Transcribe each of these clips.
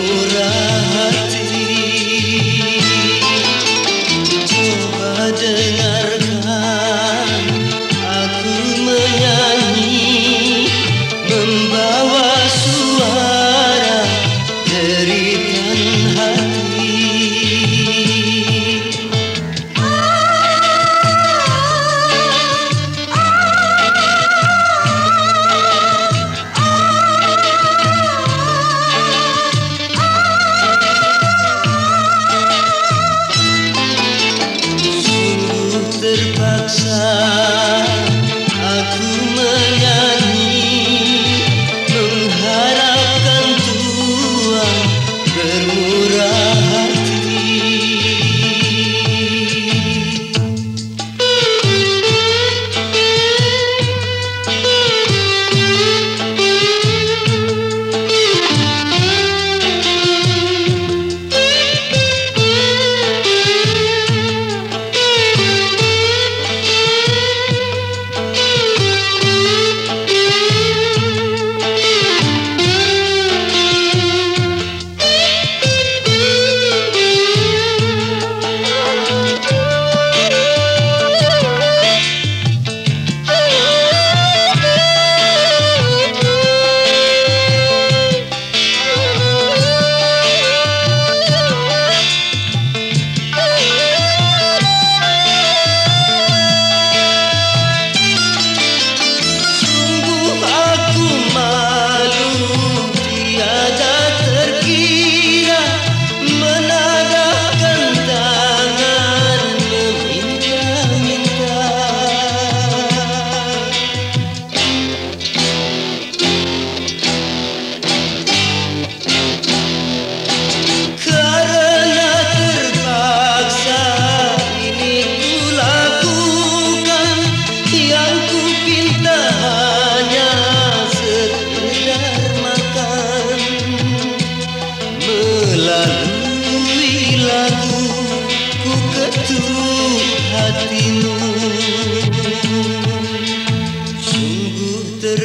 murah hati Coba dengarkan aku menyanyi Membawa suara deritan hati.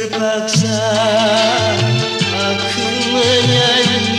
Terpaksa aku menyanyi